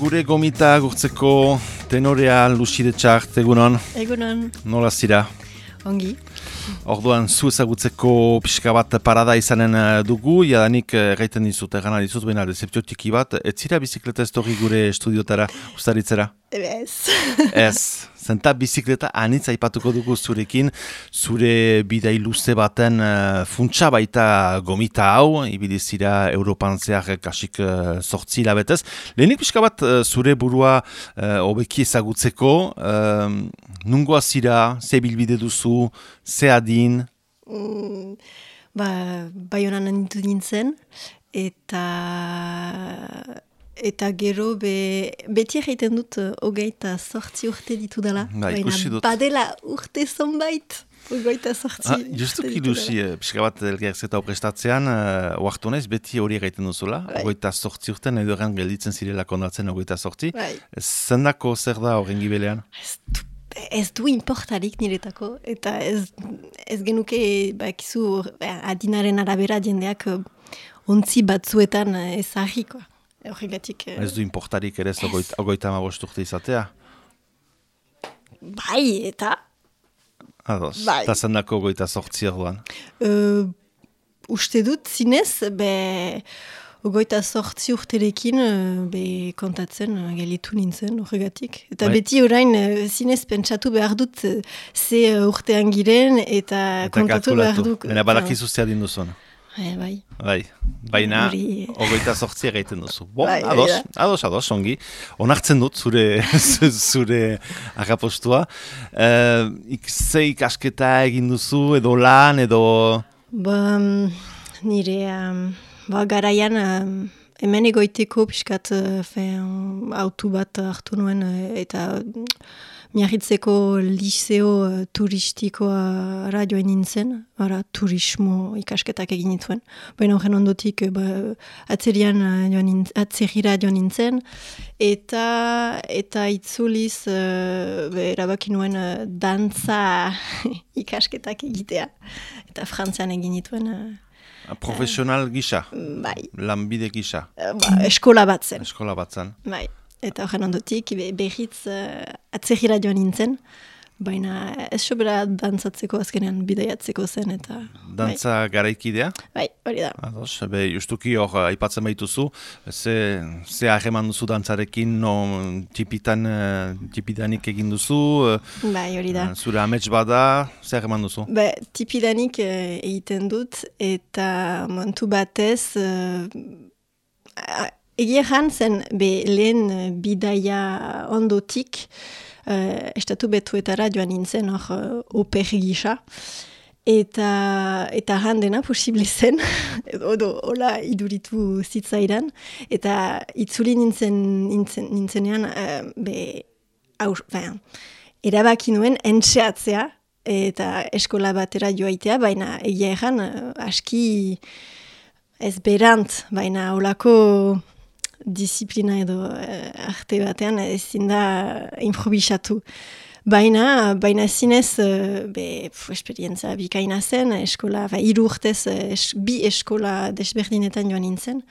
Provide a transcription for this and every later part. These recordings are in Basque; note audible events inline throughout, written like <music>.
gure gomita gurtzeko tenorea Lucide Txart, egunon? Egunon. Nola zira? Ongi. Orduan, zu ezagutzeko pixka bat parada izanen eh, dugu, jadanik eh, gaiten dizut, egana dizut, baina deceptiotiki bat, ez zira bizikleta ez gure estudiotara ustaritzera? Ez. Ez, zenta bizikleta anitz aipatuko dugu zurekin, zure bidai luze baten uh, funtsa baita gomita hau, ibidizira Europan zehar kasik uh, sortzi labetez. Lehenik pixka bat zure burua uh, ezagutzeko, uh, nungoa zira, ze bilbide duzu, ze adin? Mm, ba, bai honan nintzen, eta eta gero be, beti egiten dut uh, hogeita sortzi urte ditu dela. Ba, baina badela urte zonbait. Ogoita sortzi. Ah, justuki duzi, uh, pixka bat elgerzeta oprestatzean, uh, beti hori egiten duzula. Bai. Ogoita sortzi urte, nahi dueran gelditzen zirela kondatzen ogoita sortzi. Bai. Zendako zer da horren gibelean? Ez du, ez du importarik niretako. Eta ez, ez genuke, bakizu, adinaren arabera jendeak ontzi batzuetan ezagikoa. Horregatik... Eh, ez du importarik ere ez ogoita amabosturte izatea? Bai, eta... Ados, bai. eta zendako ogoita sortzi orduan? Uh, uste dut, zinez, be... Ogoita sortzi urterekin be kontatzen gelitu nintzen horregatik. Eta bai. beti orain zinez pentsatu behar dut ze urtean giren eta, eta kontatu behar duk. Baina badakizu zea dinduzuan. E, bai. Bai, baina ogoita sortzi egiten duzu. Bo, bai, ados, ados, ados, ongi. Onartzen dut zure, <laughs> zure agapostua. Uh, ze ikasketa egin duzu, edo lan, edo... Ba, nire, um, ba, garaian, um, hemen egoiteko pixkat uh, autu bat hartu nuen, eta miarritzeko liceo uh, turistikoa radioa nintzen, ara, turismo ikasketak egin dituen. Baina horren ondotik uh, ba, atzerian uh, joan atzerira joan nintzen, eta eta itzuliz uh, erabaki nuen uh, dantza <laughs> ikasketak egitea. Eta frantzian egin dituen... Uh, Profesional gisa? Bai. Lanbide gisa? ba, eskola bat zen. Eskola bat zen. Bai. Eta horren ondotik, behitz uh, atzehira joan nintzen, baina ez sobera dantzatzeko azkenean bidaiatzeko zen eta... Dantza bai. garaikidea? Bai, hori da. Ados, be, justuki hor aipatzen baituzu, ze, ze aheman duzu dantzarekin, no, tipitan, uh, tipidanik egin duzu? bai, hori da. zure amets bada, ze aheman duzu? Be, tipidanik egiten dut, eta mantu batez... Uh, Egia zen, be lehen uh, bidaia ondotik, uh, estatu betuetara joan nintzen hor uh, oper gisa. Eta, eta handena posible zen, <laughs> odo, hola iduritu zitzaidan. Eta itzuli nintzen, nintzen, nintzenean, uh, be, aus, baina, erabaki nuen entxeatzea, eta eskola batera joaitea, baina egia erran, aski ez berant, baina holako disiplina edo eh, arte batean ezin da improvisatu. Baina, baina zinez, uh, be, esperientza bikaina zen, eskola, ba, iru eh, bi eskola desberdinetan joan nintzen.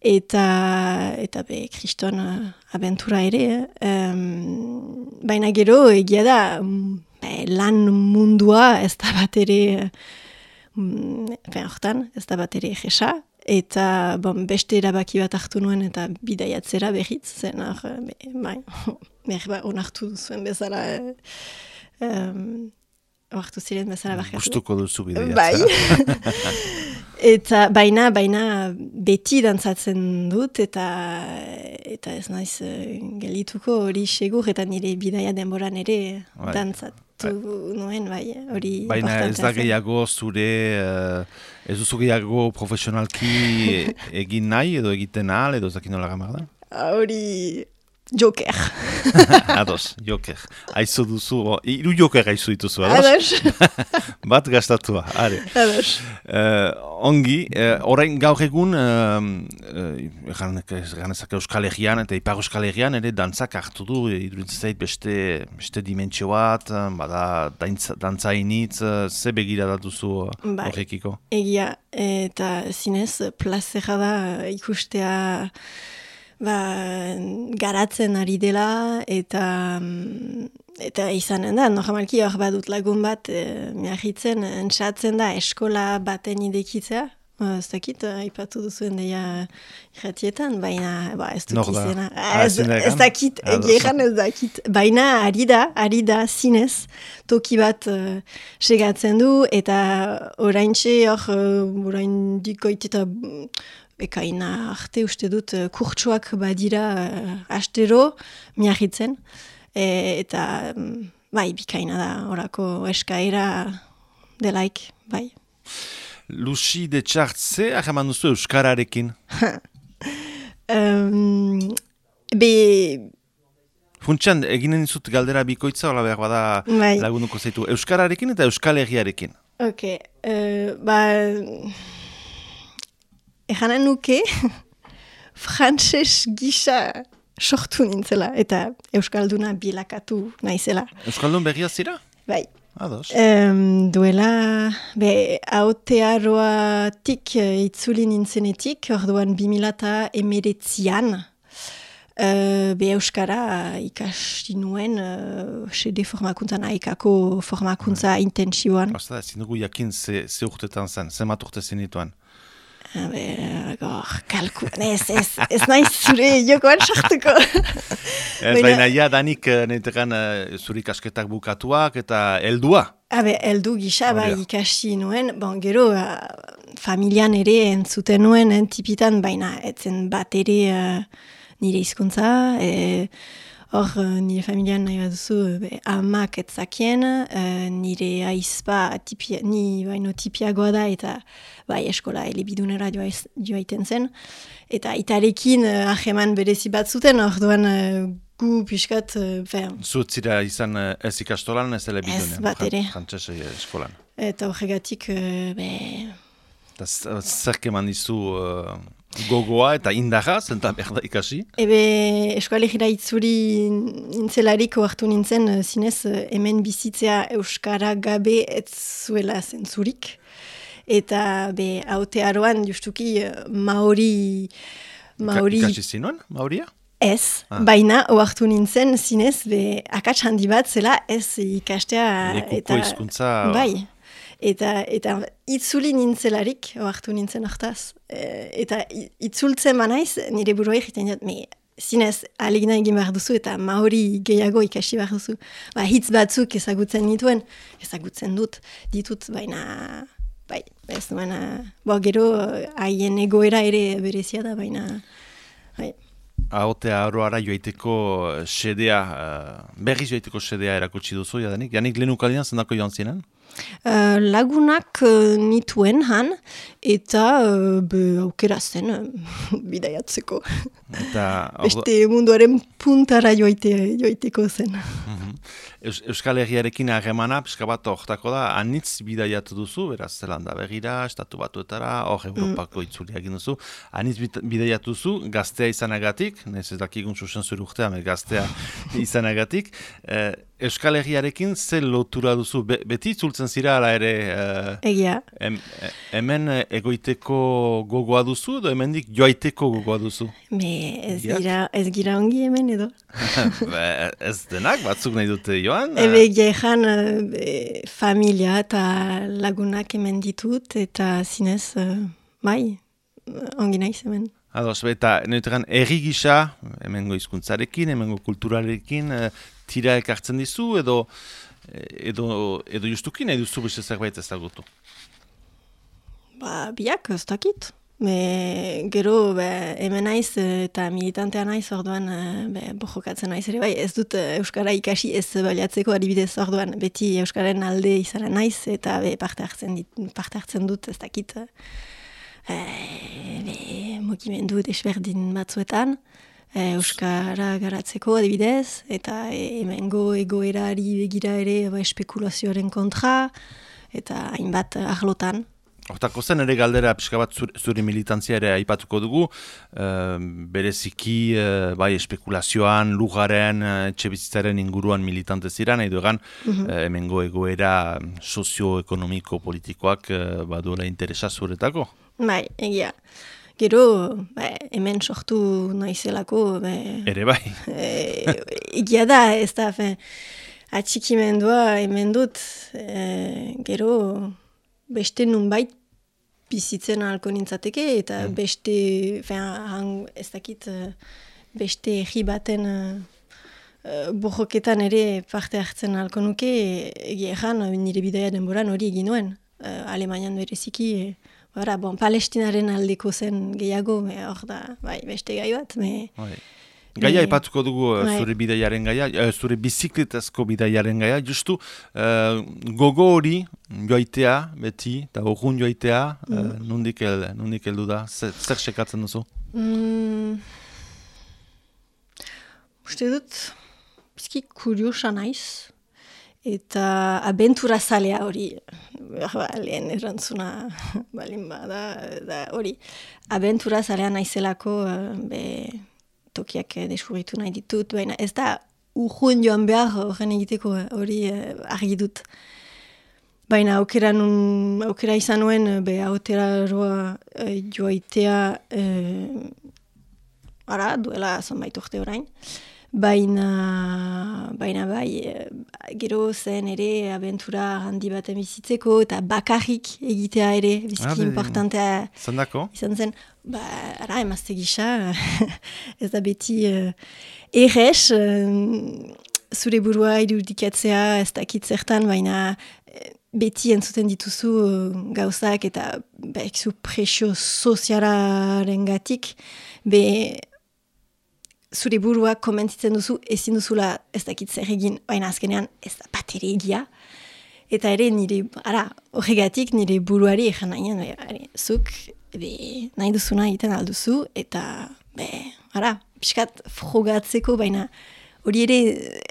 Eta, eta be, kriston abentura ere. Um, baina gero, egia da, be, lan mundua ez da bat ere, um, ez da bat ere jesa, eta bon, beste erabaki bat hartu nuen eta bidaiatzera behitz zen, be, bai, <laughs> ba, onartu zuen bezala, um, oartu ziren bezala bakatu. Gustuko duzu bidaiatzera. Bai. <laughs> eta baina, baina beti dantzatzen dut eta eta ez naiz uh, gelituko hori segur eta nire bidaia denboran ere bai. dantzat hartu nuen, bai, hori Baina ez da gehiago zure, uh, ez duzu gehiago profesionalki egin nahi edo egiten ahal edo zakin nola da? Hori, Joker. <laughs> Ados, Joker. Aizu duzu, oh, iru Joker aizu dituzu, ados? Ados. <laughs> Bat gastatua, are. Ados. Uh, ongi, uh, orain gaur egun, uh, uh, Euskal Herrian eta Ipar Euskal Herrian, ere dantzak hartu du, idurintzait beste, beste dimentsio bat, bada dantza initz, ze begira da duzu bai. horrekiko? Egia, eta zinez, plazera da ikustea ba, garatzen ari dela eta eta izanen da, normalki hor badut lagun bat e, miagitzen, entzatzen da eskola baten idekitzea, Ez dakit, ipatu duzuen deia irratietan, baina ba, ez dut izena. Ah, ez, ez dakit, egeran ez dakit. Baina ari da, ari da zinez, toki bat uh, segatzen du, eta orain txe, hor, uh, orain dikoit eta ekaina arte uste dut uh, kurtsuak badira uh, astero miahitzen. E, eta, bai, bikaina da, orako eskaera delaik, bai. Lucy de Txartze, ahaman duzu Euskararekin? <laughs> um, be... Funtsan, eginen dizut galdera bikoitza, hola behar bada bai. lagunduko zaitu. Euskararekin eta Euskal Herriarekin? Ok, uh, ba... Eganen nuke, <laughs> frantses gisa sortu nintzela, eta Euskalduna bilakatu naizela. Euskaldun berria zira? Bai. Ados. Um, duela, be, haute tik uh, itzuli nintzenetik, orduan bimilata emeretzian, uh, be Euskara ikasti nuen, uh, sede formakuntzan, aikako formakuntza right. intentsiboan. Osta, zinugu jakin ze, ze urtetan zen, ze mat urte zenituan? Gor, kalku, ez, ez, ez nahi zure jokoan sartuko. Ez baina, ja, danik eh, netekan uh, zuri kasketak bukatuak eta heldua. Habe, heldu gisa, bai, ikasi nuen, bon, gero, uh, familian ere entzuten nuen, tipitan, baina, etzen bat ere uh, nire izkuntza, e, Hor, uh, nire familian nahi bat duzu, be, amak etzakien, uh, nire aizpa tipia, ni baino tipiagoa da, eta bai eskola elebidunera joaiten zen. Eta itarekin uh, aheman berezi bat zuten, hor uh, gu piskat... Uh, Zutzira izan uh, ez ikastolan, ez elebidunen? Ez bat ere. Frantzese eskolan. Eta horregatik, uh, be... Zer keman dizu gogoa eta indaga, zenta berda ikasi? Ebe, eskoalegira itzuri nintzelariko hartu nintzen, eh, zinez, eh, hemen bizitzea Euskara gabe ez zuela zentzurik. Eta, be, haute aroan, justuki, eh, maori... maori... Ikasi zinuen, maoria? Ez, ah. baina, oartu nintzen, zinez, be, akats handi bat zela, ez ikastea... Lekuko izkuntza... Bai, eta eta itzuli nintzelarik ohartu nintzen hartaz eta itzultzen manaiz nire burua egiten dut me zinez alegina egin behar duzu eta maori gehiago ikasi behar duzu. Ba, hitz batzuk ezagutzen nituen ezagutzen dut ditut baina bai ez duena bo gero haien egoera ere berezia da baina bai Aotea aroara joaiteko sedea, uh, berriz joaiteko sedea erakutsi duzu, jadanik? Janik lehenukaldian zendako joan ziren? Uh, lagunak uh, nituen han, eta uh, be, aukera zen uh, <laughs> bidaiatzeko. Eta, Beste munduaren puntara joaite, joaiteko zen. Mhm. Euskal Herriarekin harremana, pixka bat horretako da, anitz bidaiatu duzu, beraz, zelanda begira, estatu batuetara, hor Europako mm. itzuliak duzu, anitz bidaiatu duzu, gaztea izanagatik, nez ez dakigun susen zuru urtea, gaztea <laughs> izanagatik, eh, Euskal Herriarekin ze lotura duzu, beti itzultzen zira, ala ere, uh, Egia. hemen egoiteko gogoa duzu, edo hemendik joaiteko gogoa duzu? Me, ez, gira, ez gira ongi hemen edo. <laughs> ez denak, batzuk nahi dute joan? Ebe gehan e, familia eta lagunak hemen ditut eta zinez, uh, bai, ongi nahi hemen. Ados, eta neuteran erri gisa, hemengo hizkuntzarekin, hemengo kulturarekin, uh, tira ekartzen dizu, edo edo, edo justuki nahi duzu beste zerbait ezagutu? Ba, biak, ez dakit. Be, gero, be, hemen naiz eta militantea naiz orduan be, bojokatzen naiz ere bai, ez dut Euskara ikasi ez baliatzeko adibidez orduan beti Euskaren alde izan naiz eta be, parte, hartzen dit, parte hartzen dut ez dakit e, be, mokimendu desberdin batzuetan e, Euskara garatzeko adibidez eta e, hemengo egoerari begira ere ba, espekulazioaren kontra eta hainbat ahlotan. Hortako zen ere galdera pixka bat zuri militantzia ere aipatuko dugu, uh, bereziki uh, bai espekulazioan, lugaren, uh, txebizitzaren inguruan militante ziren, nahi duegan mm hemengo egoera sozioekonomiko politikoak uh, baduela interesa zuretako? Bai, egia. Gero, ba, hemen sortu naizelako, ba, ere bai. <laughs> e, egia da, ez da, fe, atxikimendua hemen dut, e, gero, beste nunbait bizitzen ahalko nintzateke, eta mm. beste, fe, hang, ez dakit, beste egi baten uh, ere parte hartzen ahalko nuke, egia egan, nire bidea denboran hori egin nuen, uh, Alemanian bereziki, e, Hora, bon, palestinaren aldeko zen gehiago, hor da, bai, beste gai bat. Me, bai. Gaia ipatuko dugu uh, zure bidaiaren gaia, uh, zure bizikletazko bidaiaren gaia, justu uh, gogo hori joaitea, beti, eta horren joaitea, mm. uh, nundik, el, nundik eldu da, zer, zer sekatzen duzu? Mm. Uste dut, bizki kuriosa naiz, eta abentura zalea hori, ba, lehen erantzuna <laughs> balin bada, da hori, abentura zalea naizelako eh, be, tokiak deskurritu nahi ditut, baina ez da urjuen joan behar horren egiteko eh, hori eh, argi dut. Baina aukera, nun, aukera izan nuen, be, autera roa joaitea, ara, duela zonbait urte orain. Baina, baina bai, eh, gero zen ere abentura handi bat bizitzeko eta bakarrik egitea ere, bizki ah, importantea izan zen. Ba, ara, emazte gisa, <laughs> ez da beti uh, errez, uh, zure burua irudikatzea ez dakit zertan, baina beti entzuten dituzu gauzak eta ba, presio sozialaren gatik, be zure burua komentitzen duzu, ezin duzula ez dakit zer egin, baina azkenean ez da bat ere egia. Eta ere nire, ara, horregatik nire buruari egin nahi, zuk, be, nahi duzuna egiten alduzu, eta, be, ara, piskat frogatzeko, baina hori ere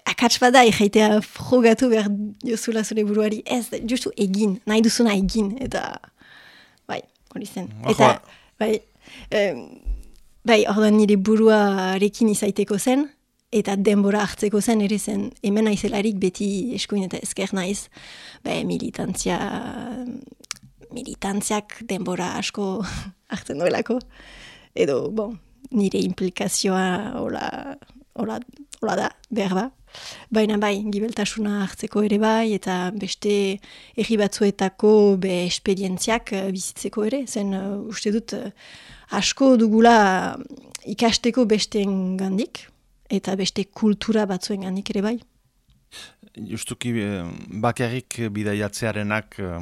akats bada egeitea frogatu behar jozula zure buruari, ez, justu egin, nahi duzuna egin, eta, bai, hori zen. Eta, bai, Bai, ordan nire buruarekin izaiteko zen, eta denbora hartzeko zen, ere zen, hemen naizelarik beti eskuin eta ezker naiz, bai, militantzia, militantziak denbora asko <laughs> hartzen duelako, edo, bon, nire implikazioa hola, hola, hola da, behar da. Baina bai, gibeltasuna hartzeko ere bai, eta beste erri batzuetako be esperientziak eh, bizitzeko ere, zen uh, uste dut, uh, asko dugula ikasteko besteen gandik, eta beste kultura batzuen gandik ere bai. Justuki eh, bakarrik bidaiatzearenak eh,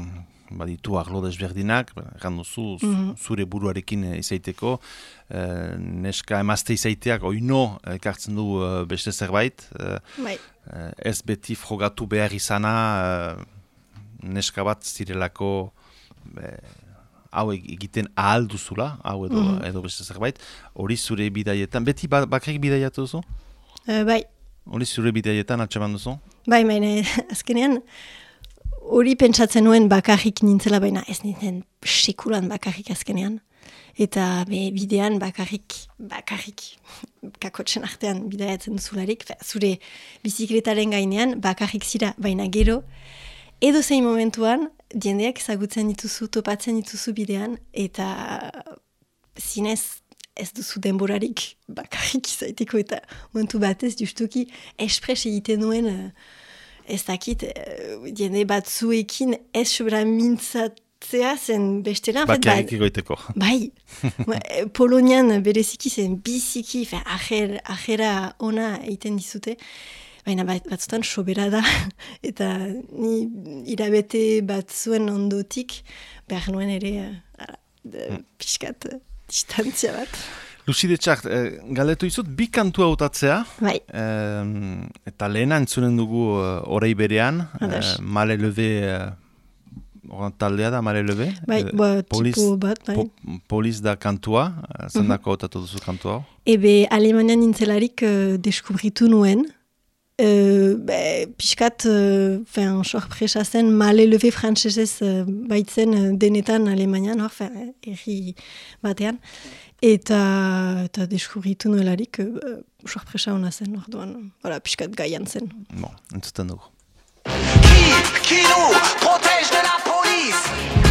baditu arlo desberdinak, duzu mm zure buruarekin izaiteko, eh, neska emazte izaiteak oino ekartzen du beste zerbait, bai. ez beti frogatu behar izana neska bat zirelako hau egiten ahal duzula, hau edo, mm edo beste zerbait, hori zure bidaietan, beti ba, bakarrik bidaiatu duzu? Uh, bai. Hori zure bidaietan atxeman duzu? Bai, baina <laughs> azkenean, hori pentsatzen nuen bakarrik nintzela, baina ez nintzen sekulan bakarrik azkenean. Eta be, bidean bakarrik, bakarrik, <laughs> kakotzen artean bidaiatzen duzularik, zure bizikletaren gainean bakarrik zira, baina gero, edo zein momentuan, diendeak ezagutzen dituzu, topatzen dituzu bidean, eta zinez ez duzu denborarik bakarrik izaiteko, eta momentu batez justuki espres egiten nuen uh, ez dakit, uh, diende batzuekin ez sobra mintzatzea zen bestela. Bakarrik egoiteko. <laughs> Bai, ba, Polonian bereziki zen biziki, ajera ona egiten dizute, baina bat, batzutan sobera da, <laughs> eta ni irabete bat zuen ondotik, behar nuen ere, ara, de, hmm. pixkat, distantzia bat. Lucide txart, eh, galetu izut, bi kantu hautatzea, bai. eta lehena entzunen dugu uh, orei berean, uh, male leve, uh, taldea da, male leve, bai, uh, ba, polis, bat, bai. po, polis da kantua, zendako mhm. hautatu duzu kantua? Ebe, Alemanian nintzelarik uh, deskubritu nuen, Uh, be, piskat, uh, fin, sorpresa zen, male leve frantzesez uh, baitzen uh, denetan Alemanian, hor, fin, erri batean. Eta, eta deskurritu nuelarik, uh, sorpresa hona zen, hor duan, voilà, piskat gaian zen. Bon, entzuten dugu. Qui, qui nous protège de la police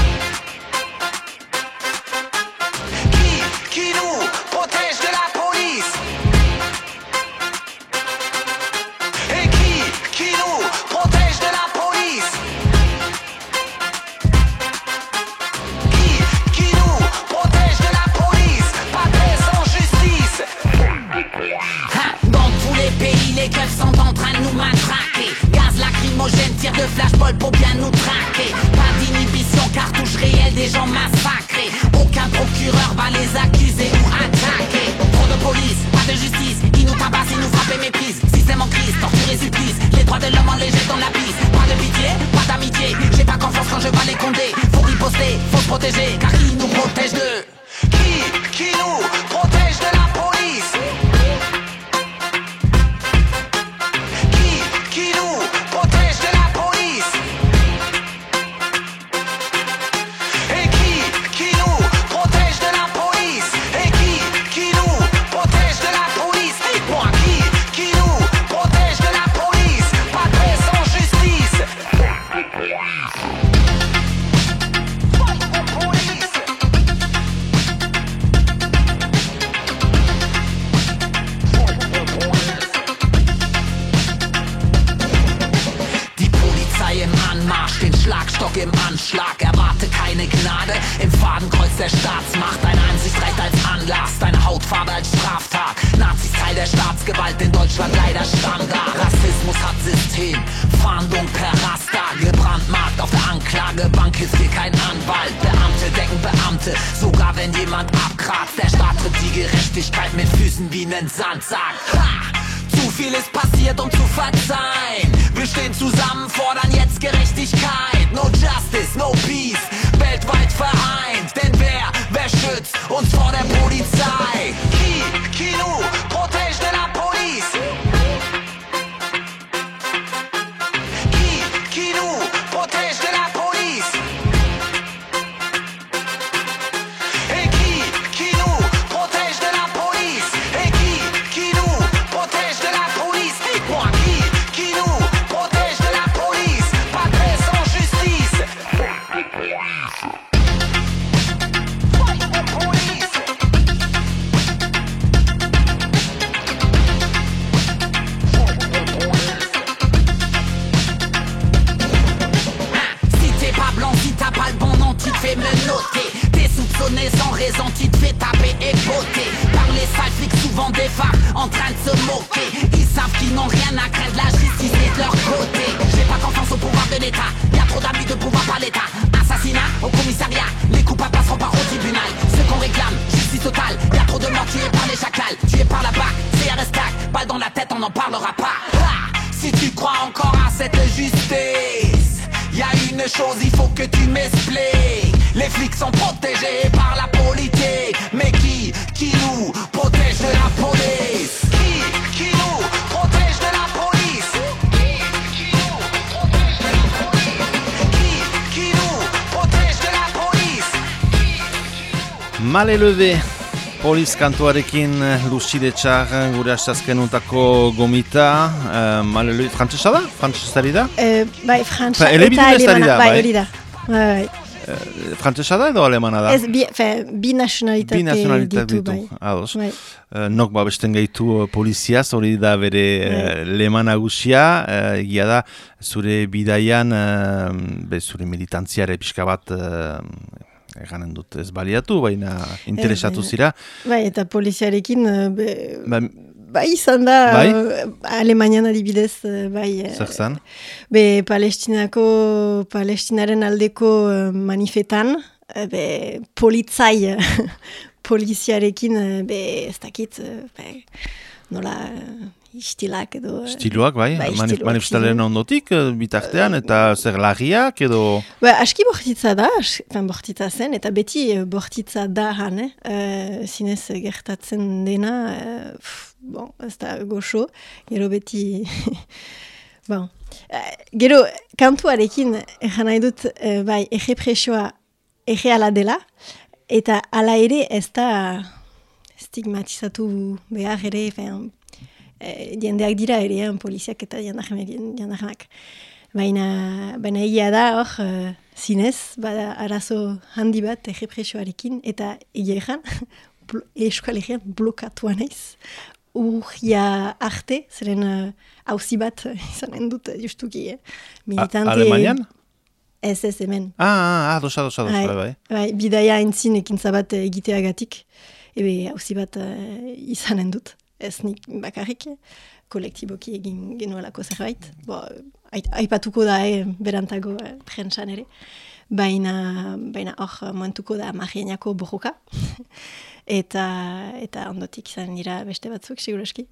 Gaz lacrymogène, tir de flashball pour bien nous traquer. Pas d'inhibition, cartouche réelle, des gens massacrés. Aucun procureur va les accuser ou attaquer. Trop de police, pas de justice. Ils nous tabassent, ils nous frappent et méprisent. Système en crise, torture et supplice. Les droits de l'homme les jette dans la piste. Pas de pitié, pas d'amitié. J'ai pas confiance quand je vais les condé. Faut riposter, faut se protéger, car qui nous protège de Qui, qui nous protège Soupçonné sans raison, tu te fais taper et botter. Par les flics, souvent des phares en train de se moquer. Ils savent qu'ils n'ont rien à craindre, la justice est de leur côté. J'ai pas confiance au pouvoir de l'État, y a trop d'abus de pouvoir par l'État. Assassinat au commissariat, les coupables passeront par au tribunal. Ce qu'on réclame, justice totale, y a trop de morts tués par les chacals. Tués par la BAC, CRS CAC, balle dans la tête, on n'en parlera pas. Si tu crois encore à cette justice, y a une chose, il faut que tu m'expliques. Les flics sont protégés par la politique, mais qui, qui nous protège de la police? Qui, qui nous protège de la police? Qui, qui Poliz kantuarekin eh, Lucide Txar gure astazkenuntako gomita uh, Male leve, frantzesa da? Frantzesari da? Eh, bai, frantza Ba, eta alemana. bai, bai. hori da. Bai, bai. Frantzesa da edo alemana da? Ez, bi, fe, bi nationalitate, Bi nazionalitate ditu, ditu, bai. ados. Bai. Eh, nok babesten gaitu eh, poliziaz, hori da bere uh, leman nagusia, eh, egia da zure bidaian, uh, be, zure militantziare pixka bat uh, eganen dut ez baliatu, baina interesatu Ez, zira. Bai, eta poliziarekin, eh, be, Ba, bai izan da, Bai? eh, Alemanian adibidez, eh, bai, eh, zer zan? be, palestinako, palestinaren aldeko eh, manifetan, eh, be, politzai, eh, <laughs> poliziarekin, eh, be, ez dakit, eh, be, nola, eh, istilak edo... eh, Stiloak, bai? Manif stiloak manifestaren ziren. ondotik, eh, bitartean, eta zer lagiak edo... Ba, aski bortitza da, enfin, bortitza zen, eta beti eh, bortitza da han, eh? Eh, zinez eh, gertatzen dena, eh, pff, bon, ez da goxo, gero beti... <laughs> bon. Eh, gero, kantuarekin, egan nahi dut, eh, bai, ege presioa ege ala dela, eta ala ere ez da stigmatizatu behar ere, enfin, eh, jendeak dira ere, eh, poliziak eta jandarmak. Baina, baina egia da, hor, eh, zinez, bada arazo handi bat errepresioarekin, eta egia egan, <laughs> Euskal Herrian blokatua naiz. Urria arte, zeren hauzi bat eh, izanen dut justuki. Eh. A- Alemanian? Ez ez hemen. Ah, ah, ados, ados, ados, Bai, bai, bai. bai, bidaia entzin ekintza bat egiteagatik. Ebe hauzi bat eh, izanen dut. Ez nik bakarrik, kolektiboki egin genuelako zerbait. Bo, aipatuko da, eh, berantago eh, prentsan ere. Baina, baina hor momentuko da marienako borroka. <laughs> eta, eta ondotik izan dira beste batzuk, seguraski.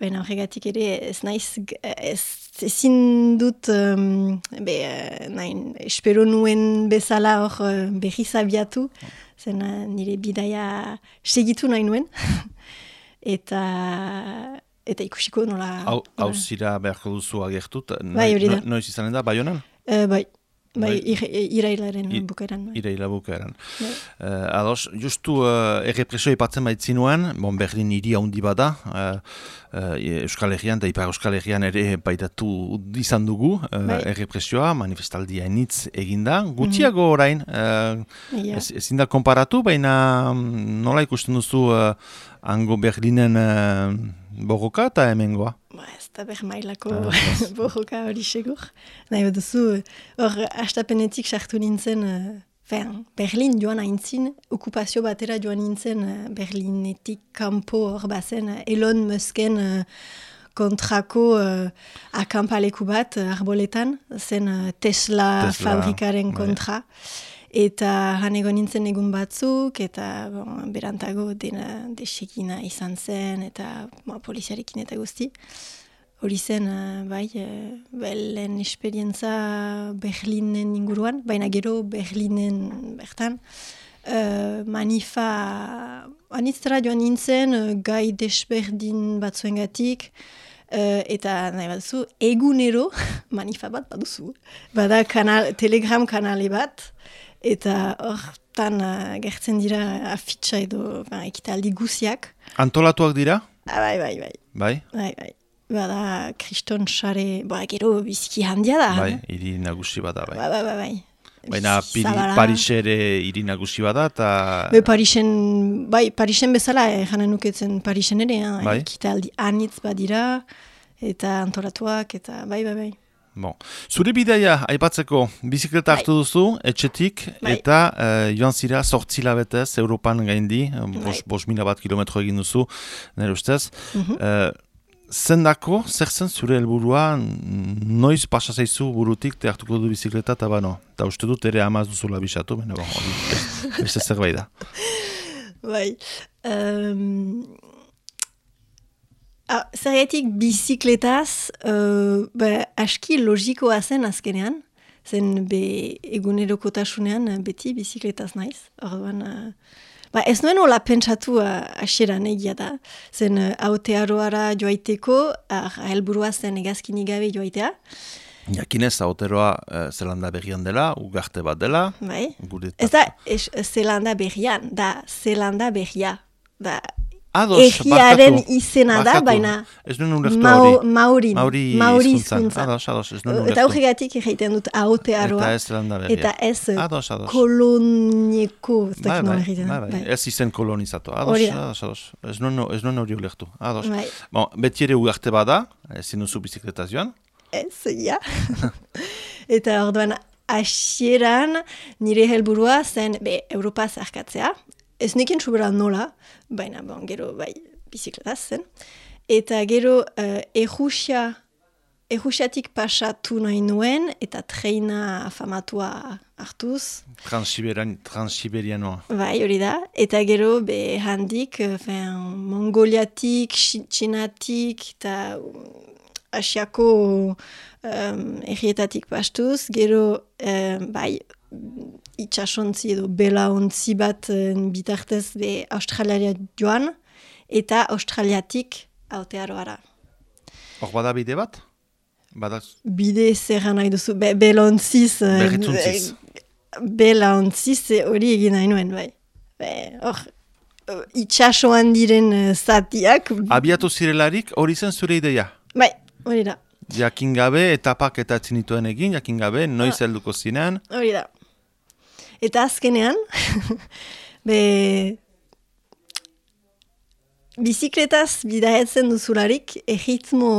Baina horregatik ere ez naiz, ez ezin dut, um, be, eh, nahin, espero nuen bezala hor eh, berriz abiatu, zen nire bidaia segitu nahi nuen. <laughs> eta, eta ikusiko nola... Hau, hauzira beharko duzu agertut. Bai. Noiz izanen da? Eh, bai, bai, Bai. ir, irailaren I- bukaeran. Bai. Iraila bukaeran. Bai. Uh, ados, justu uh, errepresio ipatzen baitzin nuen, bon, Berlin hiri handi bada, uh, uh, Euskal Herrian eta Ipar Euskal Herrian ere baitatu izan dugu uh, Bai. errepresioa, manifestaldia enitz eginda, gutxiago orain, uh, Ja. ez, ezin da konparatu, baina mm, nola ikusten duzu uh, hango Berlinen uh, borroka eta hemengoa. Ba, ez da ber mailako Ah, <laughs> borroka hori segur. Nahi bat duzu, hor, astapenetik sartu nintzen, uh, Fen, Berlin joan aintzin, okupazio batera joan nintzen eh, Berlinetik kanpo hor bazen eh, Elon Musken eh, kontrako uh, akampaleku bat eh, arboletan, zen eh, Tesla, Tesla, fabrikaren bai. kontra. Eta han nintzen egun batzuk, eta bon, berantago dena desekina izan zen, eta bon, poliziarekin eta guzti. Hori zen, eh, bai, uh, lehen esperientza Berlinen inguruan, baina gero Berlinen bertan. Uh, manifa, anitzera joan nintzen, gai desberdin batzuengatik, uh, eta nahi baduzu, egunero <laughs> manifa bat baduzu. Bada kanal, telegram kanale bat, eta hortan uh, gertzen dira afitxa edo ben, ekitaldi guziak. Antolatuak dira? Ah, bai, bai, bai. Bai? Bai, bai. Bada, kriston sare, ba, gero biziki handia da. Bai, eh? hiri nagusi bada, bai. Bai, bai, bai, bai. Baina Biziki Piri, zabala. Paris ere hiri nagusi bada eta... Be, Parisen, bai, Parisen bezala, eh, janen nuketzen Parisen ere, eh? Bai. ekitaldi anitz badira, eta antolatuak, eta bai, bai, bai. Bon. Zure bidaia aipatzeko bizikleta hartu duzu, etxetik, Bai. eta eh, joan zira sortzila betez, Europan gaindi, bos, Bai. bos mila bat kilometro egin duzu, nire ustez. Eh, zendako, zer zen zure helburua, noiz pasa burutik, te hartuko du bizikleta, eta bano, eta uste dut ere amaz duzula bisatu, baina bon, beste zerbait da. <laughs> Bai. Um, ah, zergatik bizikletaz, uh, ba, aski logikoa zen azkenean, zen be egunerokotasunean eh, beti bizikletaz naiz. Orduan, uh, ba, ez nuen hola pentsatu uh, asieran egia da. Zen uh, autearoara joaiteko, uh, helburua zen egazkinik gabe joaitea. Jakinez, autoroa uh, zelanda berrian dela, ugarte bat dela, Bai. Ez da, es, zelanda berrian, da zelanda berria. Da, Ados, Egiaren barkatu, izena da, baina Ez nuen ulertu Mau, hori. Mauri, Mauri, hizkuntza. Ados, ados, ez nuen Eta ulertu. horregatik egiten dut ahote aroa. Eta ez zelanda berria. Eta ez Ados, ados. kolonieko, ez Bai, bai, bai, da. bai. Ez izen kolonizatu. Ados, ados, ados. Ez nuen, ez nuen hori ulertu. Ados. Bai. Bon, beti ere ugarte bada, ezin duzu bizikletaz joan. Ez, ja. Eta orduan, hasieran nire helburua zen, be, Europa zarkatzea. Ez nekin sobera nola, baina, bon, gero, bai, bizikletaz zen. Eta gero, uh, errusia, errusiatik pasatu nahi nuen, eta treina famatua hartuz, Transsiberian, Transsiberianoa. Bai, hori da. Eta gero, be, handik, eh, fen, mongoliatik, txinatik, eta asiako um, errietatik pastuz. Gero, um, bai, itxasontzi edo belaontzi bat um, bitartez be Australiaria joan, eta Australiatik autearoara. Hor bada bide bat? Bada, Bide zerra nahi duzu, be, belontziz. eh, Berritzuntziz. eh, Belaontziz eh, hori egin nahi nuen, bai. Hor, eh, itxasoan diren eh, zatiak, abiatu zirelarik hori zen zure ideia. bai, hori da, Jakin gabe, etapak eta etzinituen egin, jakin gabe, noiz helduko zinean. hori da. Eta azkenean, <laughs> be, bizikletaz bidaetzen duzularik, erritmo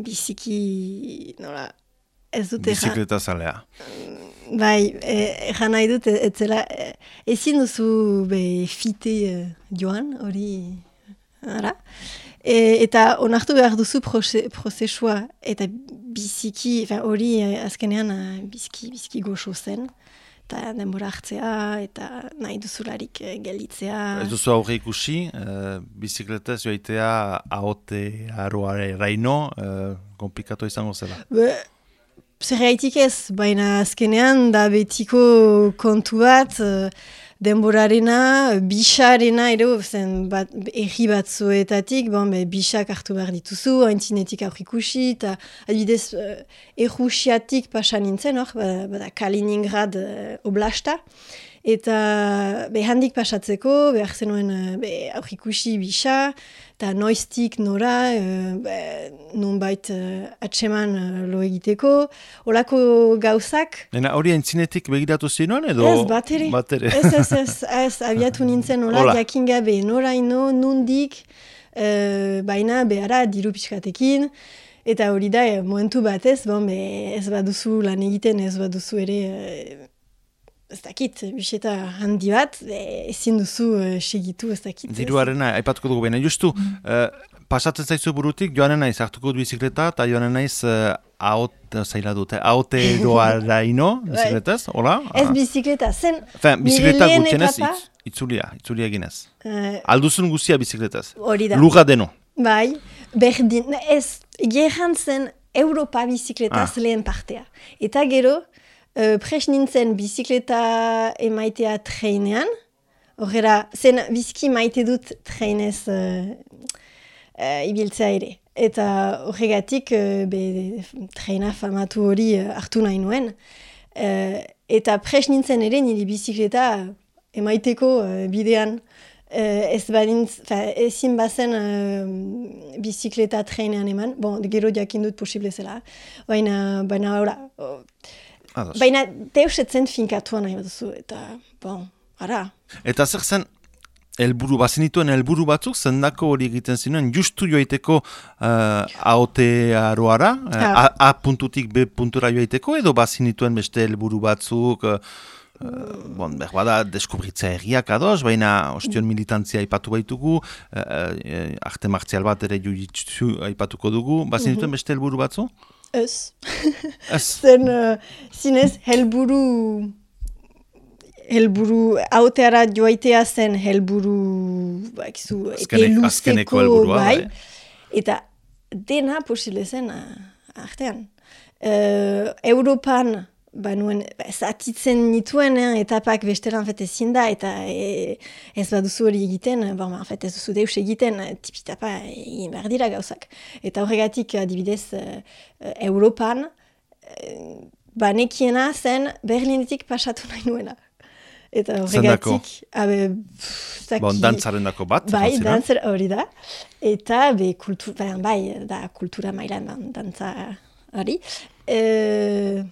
biziki, nola, ez dut erran. Bizikleta zalea. Bai, e, erran nahi dut, ez zela, e, ezin duzu be fite e, joan, hori, ara. E, eta onartu behar duzu proze, prozesua, eta biziki, hori e, azkenean e, biziki, biziki goxo zen, eta denbora hartzea, eta nahi duzularik e, gelditzea. Ez duzu aurre ikusi, uh, bizikletaz joaitea ahote aroare raino, uh, komplikatu izango zela. Be, Zerraitik ez, baina azkenean da betiko kontu bat, eh, denborarena, bisarena, ero, zen bat, erri batzuetatik, bon, be, bisak hartu behar dituzu, haintzinetik aurrikusi, eta adibidez, uh, errusiatik pasan nintzen, hor, bada, bada Kaliningrad uh, oblasta, eta be, handik pasatzeko, behar zenuen uh, be, aurrikusi bisa, eta noiztik nora, uh, be, nunbait uh, atseman uh, lo egiteko, olako gauzak, Nena hori entzinetik begiratu zinuen edo? Ez, bat ere. Bat ere. Ez, ez, ez, ez, abiatu nintzen nola, jakin gabe, noraino, nundik, eh, baina behara diru pixkatekin, eta hori da, eh, momentu batez, bon, be, ez baduzu lan egiten, ez baduzu ere, eh, ez dakit, biseta handi bat, eh, ezin duzu eh, segitu, ez dakit. ez. Diruarena, aipatuko dugu baina justu, eh, pasatzen zaizu burutik, joanen naiz, hartuko dut bizikleta, eta joanen naiz, uh, ahot, zaila dute, ahote eroaraino, <laughs> bizikletaz, hola? Ez bizikleta, zen, Fen, bizikleta gutxenez, etapa- itz, itzulia, itzulia eginez. eh, Alduzun guzia bizikletaz. hori da. Luga deno. Bai, berdin, ez, gehan zen Europa bizikletaz Ah. lehen partea. Eta gero, uh, pres nintzen bizikleta emaitea treinean, horrela, zen biziki maite dut treinez uh, uh, ibiltzea ere. Eta horregatik, uh, be, treina famatu hori uh, hartu nahi nuen. Uh, eta pres nintzen ere nire bizikleta emaiteko uh, bidean. Uh, ez balintz, fa, ezin bazen uh, bizikleta treinean eman, bon, gero jakin dut posible zela, baina, baina, ora, oh. Baina deus etzen finkatua nahi baduzu, eta, bon, ara, Eta zer zen, helburu bazenituen helburu batzuk, zendako hori egiten zinuen, justu joaiteko uh, ahote aroara, uh, Ah. a, a puntutik B puntura joaiteko, edo bazenituen beste helburu batzuk, uh, bon, behar bada, deskubritza erriak ados, baina ostion militantzia aipatu baitugu, uh, uh, arte martzial bat ere jiu aipatuko dugu, bazenituen beste helburu batzu? Ez. Ez. <laughs> Zen, uh, zinez, helburu, helburu, hauteara joaitea zen helburu, bakizu, epe Azkenek- azkeneko luzeko, helburua, bai, bai. eta dena posible zen uh, artean. Uh, Europan, banuen, ba, zatitzen nituen, eh, etapak bestelan fet ezin da, eta e, ez baduzu hori egiten, eh, bon, en fet ez duzu deus egiten, eh, tipitapa egin behar dira gauzak. Eta horregatik, adibidez, eh, Europan, eh, banekiena zen Berlinetik pasatu nahi nuela. Eta horregatik, abe, pff, zaki- Bon, dantzaren dako bat, Bai, dantzer hori da. Eta be, kultu, bai, bai, da kultura mailan dan, dantza hori. E,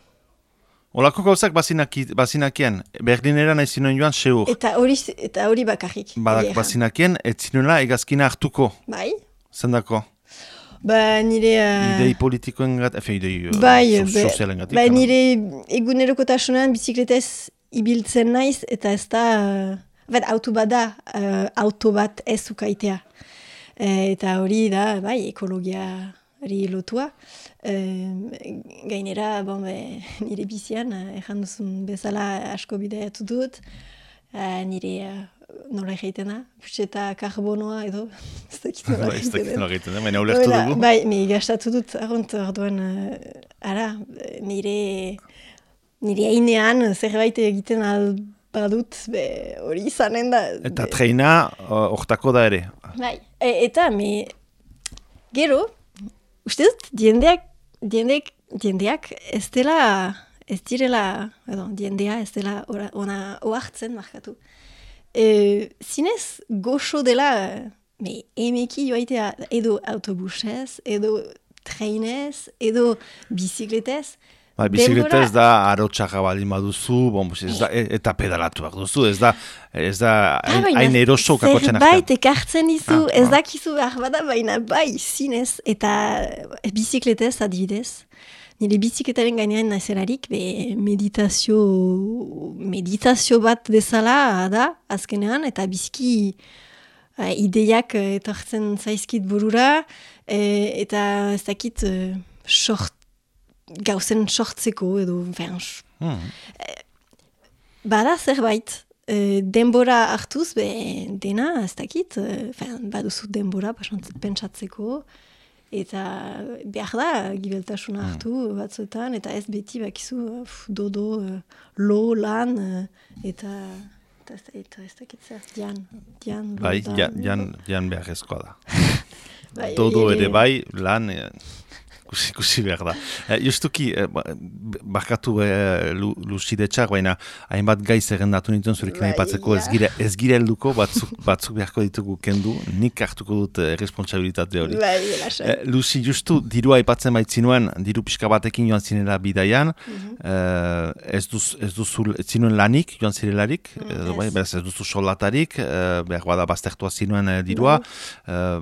Olako gauzak bazinaki, bazinakien, Berlinera nahi zinuen joan seur. eta hori eta hori bakarrik. Badak bazinakien, ez zinuela egazkina hartuko, Bai, zendako. ba nire... eh, Idei politikoen gat, efe, idei uh, Bai, so, sozialen gatik. bai ala. nire egunerokotasunean bizikletez ibiltzen naiz, eta ez da, uh, bat, auto bat da, uh, auto bat ez ukaitea. Eh, eta hori da, bai, ekologiari lotua. Eh, gainera, bon, be, <laughs> nire bizian, erran duzun bezala asko bidaiatu dut, uh, nire, uh, nola egiten da, eta karbonoa edo, <laughs> ez dakit nola <laughs> egiten den, baina ulertu dugu. Bai, mi gastatu dut, arrunt, orduan, ara, nire, nire ainean zerbait egiten al badut, be, hori izanen da. Eta be- treina hortako da ere. Bai, e, eta, me, gero, uste dut, diendeak, diendeak, diendeak ez dela, ez direla, edo, diendea ez dela ora- ona oartzen markatu. E, zinez, goxo dela, me, emeki joaitea, edo autobusez, edo treinez, edo bizikletez, Bai, bizikleta ez da arotxaka baldin baduzu, bon, pues ez da, e- eta pedalatuak duzu, ez da, ez da, Ah, hain, eroso kakotzen Zerbait ekartzen dizu, Ah, ez ah. dakizu behar bada, baina bai, zinez, eta e, bizikletez adibidez. Nire bizikletaren gainean naizelarik, be meditazio, meditazio bat bezala da, azkenean, eta biziki eh, ideiak eh, etortzen zaizkit burura, eh, eta ez dakit eh, sort, gauzen sortzeko, edo, fean, Hmm. Bada zerbait, e, denbora hartuz, be, dena, ez dakit, e, fean, baduzu denbora pentsatzeko, eta behar da, gibeltasuna hartu batzuetan, eta ez beti bakizu, uf, dodo, e, lo, lan, e, eta, eta, ez- dakit zer, dian, dian, Bai, jan, jan beharrezkoa da. <laughs> bai, Dodo hori ere bai, lan, eh, ikusi, ikusi behar da. Eh, justuki, ba- barkatu eh, lu, lucidetxak, baina hainbat gai zerrendatu nituen zurekin Bai, aipatzeko ez ja. gira, ez gira helduko, batzuk, batzuk beharko ditugu kendu, nik hartuko dut eh, responsabilitate hori. Bai, lasai. Eh, Lucy, justu, dirua aipatzen baitzinuen, diru pixka batekin joan zinela bidaian, Mhm. eh, ez, duz, ez duzu, ez zinuen lanik joan zirelarik, Mm, edo ez. bai, beraz ez duzu soldatarik, eh, behar bada baztertua zinuen eh, dirua, Bai. eh,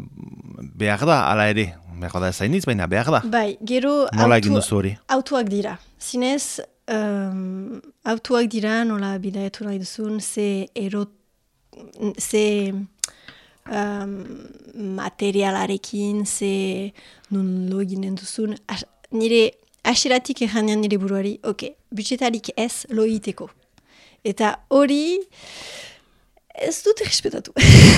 behar da, ala ere, behar bada ezainiz, baina behar da. Bai, gero Nola egin duzu hori? Autoak dira. Zinez, um, autoak dira nola bidaetu nahi duzun, ze ero, ze um, materialarekin, ze nun lo eginen duzun. As, nire, asiratik erranean nire buruari, ok, budgetarik ez lo egiteko. Eta hori, ez dut errespetatu.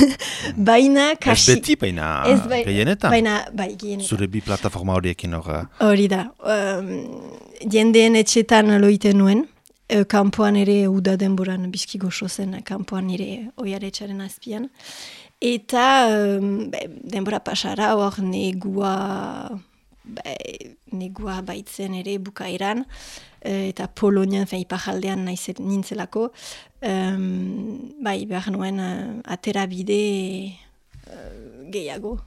<laughs> Baina, Ez kasi... beti, baina Ez bai- gehienetan. Baina, bai, gehienetan. Zure bi plataforma horiekin hor. eh, Hori da. Um, jendeen etxetan loiten nuen. E, kanpoan ere uda denboran bizki goxo zen, kanpoan nire oiaretxaren azpian. Eta um, be, denbora pasara hor negua, be, negua baitzen ere bukaeran, eta Polonian, fein ipajaldean naiz nintzelako, um, bai, behar nuen uh, atera bide uh, gehiago.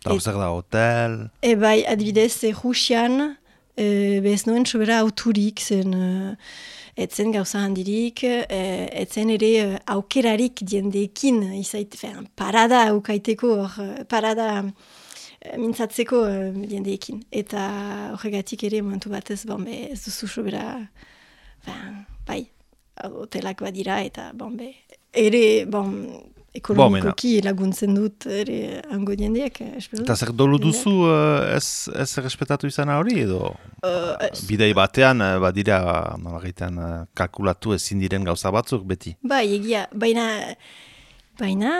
Eta zer da, hotel, E bai, adibidez, Rusian, e, bez nuen sobera auturik zen, e, etzen gauza handirik, e, etzen ere aukerarik diendeekin, izait, fean, parada aukaiteko, hor, e, parada mintzatzeko e, diendeekin. Eta horregatik ere, momentu batez, bon, be, ez duzu sobera, fean, bai, hotelak badira, eta, bon, be, ere, bon, ekonomikoki laguntzen dut ere hango diendeak, eh, eta zer dolu duzu eh, ez, ez respetatu izana hori, edo Uh, bidei batean, eh, badira, nola egiten, eh, kalkulatu ezin diren gauza batzuk beti. Bai, egia, baina, baina,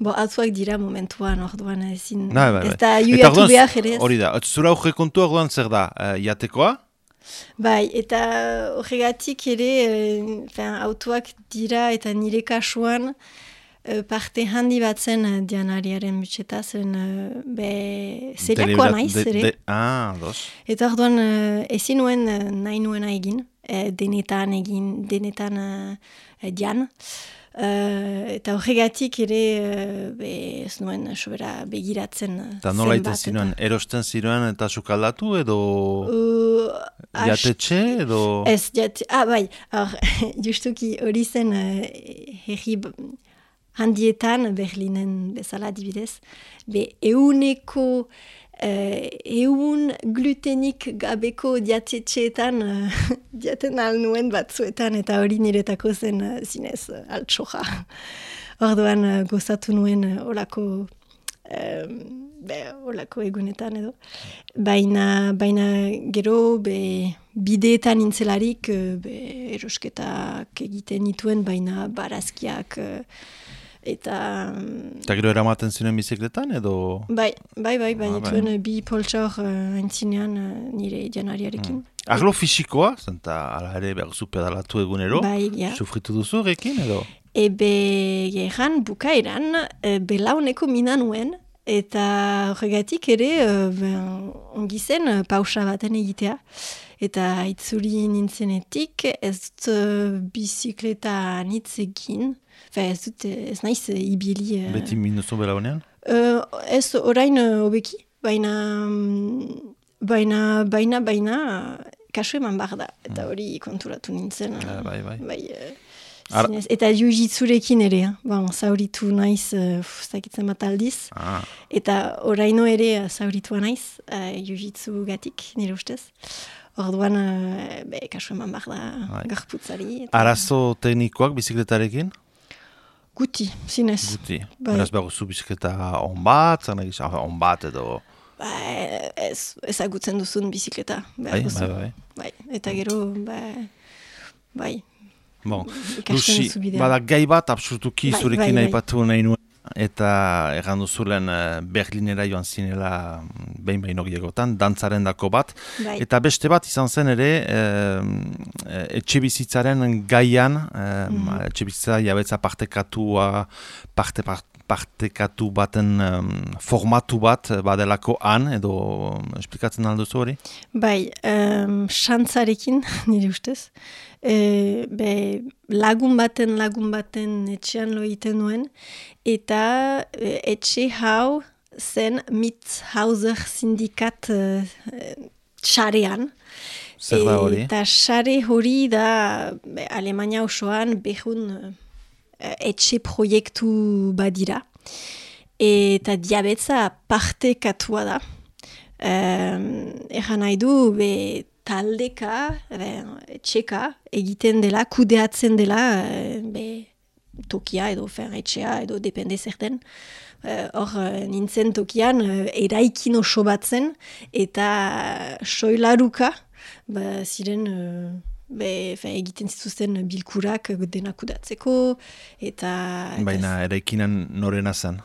bo, atzuak dira momentuan, orduan ezin, Bai, bai, bai. ez da juiatu behar ere ez. Hori da, zura aurre kontua orduan zer da, eh, jatekoa? Bai, eta horregatik ere, eh, fen, autoak dira eta nire kasuan, eh, parte handi bat zen eh, dianariaren bitxeta zen, eh, be, zeriakoa naiz ere. ah, dos. Eta orduan uh, ezin nuen eh, nahi nuena egin, eh, denetan egin, denetan uh, dian. Uh, eta horregatik ere uh, be, ez nuen sobera begiratzen uh, Eta nola iten zinuen, erosten ziren eta sukaldatu edo Uh, jatetxe edo... Ez, jat, ah, bai, hor, <laughs> justuki hori zen uh, herri handietan, Berlinen bezala dibidez, be euneko, uh, eun glutenik gabeko diatetxeetan uh, <laughs> diaten al nuen batzuetan, eta hori niretako zen uh, zinez uh, altsoja. Orduan uh, gozatu nuen uh, olako um, be, olako egunetan edo. Baina, baina gero be, bideetan intzelarik eh, be, erosketak egiten nituen, baina barazkiak eh, eta mm, Eta gero eramaten ziren bizikletan edo... bai, bai, bai, bai, Ah, bai. eh, bi poltsa hor uh, aintzinean eh, nire janariarekin. Arlo fisikoa, zenta ala ere behar zu pedalatu egunero, Bai, ja. sufritu duzu horrekin edo? Ebe gehan bukaeran e, belauneko mina nuen eta horregatik ere ben, ongi zen pausa baten egitea. Eta itzuri nintzenetik ez dut e, bizikleta nitz egin. Fe, ez dut, e, ez naiz e, ibili. e, Beti minuzu belaunean? e, ez orain e, hobeki, baina mm, baina, baina, baina, kasu eman behar da. Eta hori konturatu nintzen. Eh, bai, bai. bai eh, Ar- zinez. Eta jiu-jitsurekin ere, eh? bon, zauritu naiz, uh, zakitzen bat aldiz. Ah, Eta oraino ere uh, zauritua naiz, uh, jiu-jitsu gatik, nire ustez. Orduan, uh, be, kasu eman behar da Bai. garputzari. Eta arazo teknikoak bizikletarekin? Guti, zinez. Guti. Bai. Beraz behar zu bizikleta on bat, zan egiz, on bat edo... Ba, ez, ezagutzen duzun bizikleta. Bai, bai, bai. Bai, eta gero, ba, bai, Bon, Lucy, bada gai bat absolutuki Bai, zurekin bai, bai. aipatu nahi nuen. Eta erran duzulen eh, Berlinera joan zinela mm, behin behin horiegotan, dantzaren dako bat. bai. Eta beste bat izan zen ere, eh, etxe bizitzaren gaian, eh, Mhm. etxe bizitza jabetza partekatua, parte, par- partekatu baten em, formatu bat badelako han, edo esplikatzen alduzu hori? Bai, um, xantzarekin, <laughs> nire ustez. E, be, lagun baten, lagun baten etxean lo egiten nuen. Eta e, etxe hau zen Mitzhauser sindikat e, e. Zer da hori? Eta xare hori da be, Alemania osoan behun e, etxe proiektu badira. Eta diabetza partekatua da. Um, Egan nahi du, be, taldeka, be, etxeka, egiten dela, kudeatzen dela, eh, be, tokia edo fer, etxea edo depende zerten. Eh, Hor, eh, nintzen tokian, eraikin oso batzen, eta soilaruka, ba, ziren, eh, be, fe, egiten zituzten bilkurak dena kudatzeko, eta... Baina eraikinen norena zen,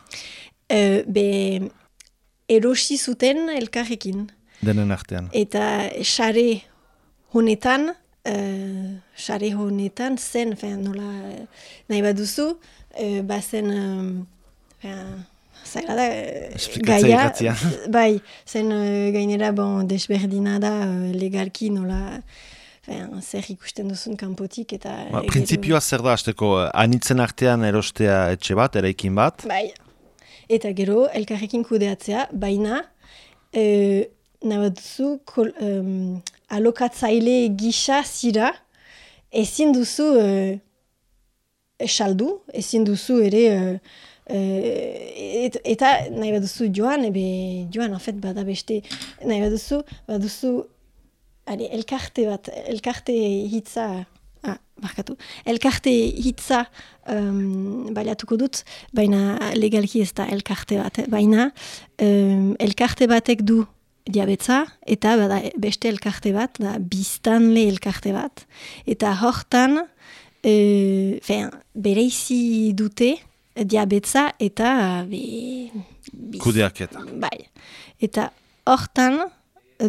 Eh, be, erosi zuten elkarrekin. Denen artean. Eta sare honetan, uh, sare honetan zen, fen, nola, eh, nahi bat duzu, uh, bazen, um, zaila da, eh, gaia, <laughs> bai, zen uh, gainera, bon, desberdina da, uh, legalki, nola, zer ikusten duzun kanpotik, eta... Ba, gero- printzipioa zer da, azteko, anitzen artean erostea etxe bat, eraikin bat, Bai. Eta gero, elkarrekin kudeatzea, baina, e, nahi bat duzu, kol, em, alokatzaile gisa zira, ezin duzu e, saldu, ezin duzu ere, e, et, eta nahi bat duzu joan, ebe joan, en fait, bada beste, nahi bat duzu, baduzu, ale, elkarte bat, elkarte hitza, ah, barkatu, elkarte hitza um, baliatuko dut, baina legalki ez da elkarte bat, baina um, elkarte batek du diabetza, eta bada beste elkarte bat, da biztanle elkarte bat, eta hortan, e, fean, bereizi dute diabetza eta be, biz- kudeaketa. Bai. Eta hortan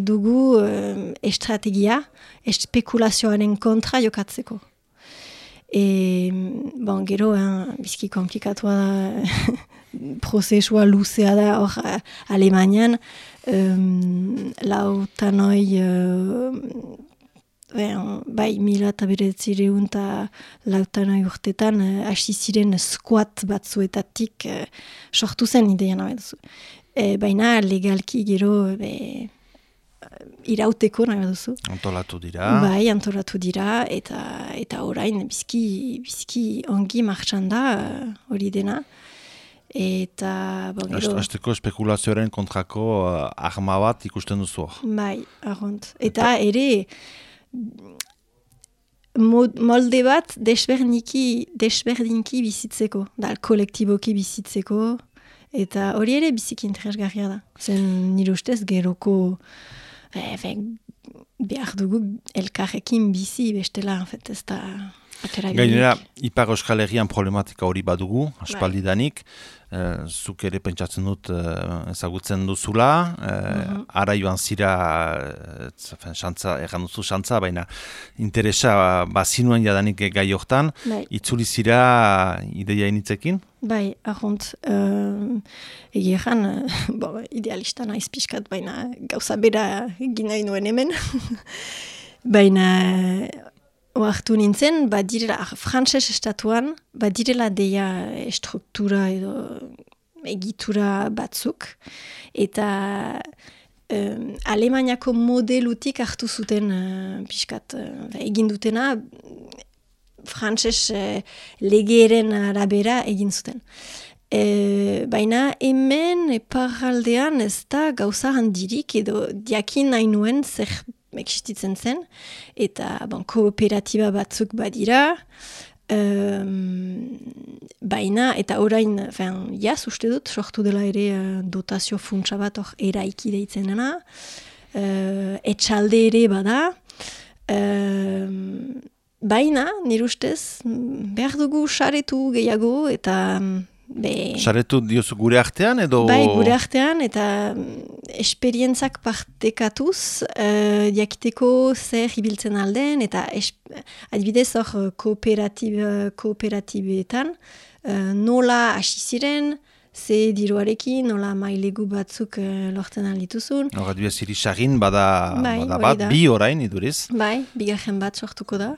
dugu um, estrategia espekulazioaren kontra jokatzeko. E, bon, gero, hein, bizki komplikatua da, <laughs> prozesua luzea da hor eh, Alemanian, um, lautanoi, uh, ben, bai, mila eta beretzireun eta lautanoi urtetan, eh, hasi ziren squat batzuetatik eh, sortu zen ideia nahi duzu. E, baina legalki gero be, irauteko nahi duzu. Antolatu dira. Bai, antolatu dira eta eta orain bizki, bizki ongi martxan da eh, hori dena. Eta, bon, gero, Asteko espekulazioaren kontrako uh, arma bat ikusten duzu hor. bai, arront. Eta ere, mod, molde bat desberdinki, desberdinki bizitzeko, da kolektiboki bizitzeko, eta hori ere biziki interesgarria da. Zen nire ustez geroko, eh, fe, behar dugu elkarrekin bizi bestela, en fait, ez da Gainera. Ipar Euskal Herrian problematika hori badugu, aspaldidanik, eh, zuk ere pentsatzen dut eh, ezagutzen duzula, eh, ara joan zira, zafen, xantza, erran duzu xantza, baina interesa bazinuen jadanik gai hortan, Bai. itzuli zira ideia initzekin? Bai, ahont, uh, jan, uh, bo, idealista naiz pixkat, baina gauza bera egin nahi nuen hemen. <laughs> baina, oartu nintzen, badirela, frantses estatuan, badirela deia struktura edo egitura batzuk, eta um, Alemaniako modelutik hartu zuten uh, pixkat uh, egin dutena frantses uh, legeeren arabera egin zuten. E, baina hemen eparraldean ez da gauza handirik edo diakin nahi nuen zer existitzen zen eta bon, kooperatiba batzuk badira um, baina eta orain fen, jas uste dut sortu dela ere uh, dotazio funtsa bat hor eraiki deitzen dena. Uh, etxalde ere bada. Um, baina nire ustez behar dugu saretu gehiago eta Be, Saretu diozu gure artean edo... Bai, gure artean eta mm, esperientzak partekatuz uh, diakiteko zer ibiltzen alden eta adibidez hor kooperatib, kooperatibetan uh, nola hasi ziren, ze diruarekin, nola mailegu batzuk uh, lortzen aldituzun. Hor, adibidez, irisagin bada, bai, bada bat, bi orain iduriz. Bai, bigarren bat sortuko da.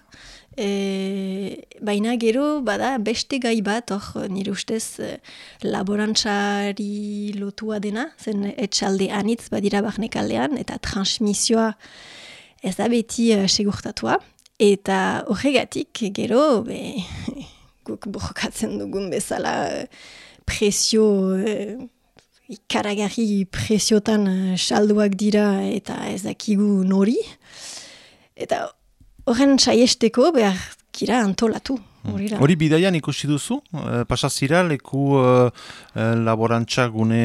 E, baina gero, bada, beste gai bat, hor, nire ustez, e, laborantzari lotua dena, zen etxalde anitz badira barnek aldean, eta transmisioa ez da beti uh, segurtatua. Eta horregatik, gero, be, <laughs> guk borrokatzen dugun bezala presio, e, ikaragarri presiotan salduak dira eta ez dakigu nori. Eta Horren saiesteko behar kira antolatu. Hmm. Hori bidaian ikusi duzu? E, pasazira leku e, laborantza gune,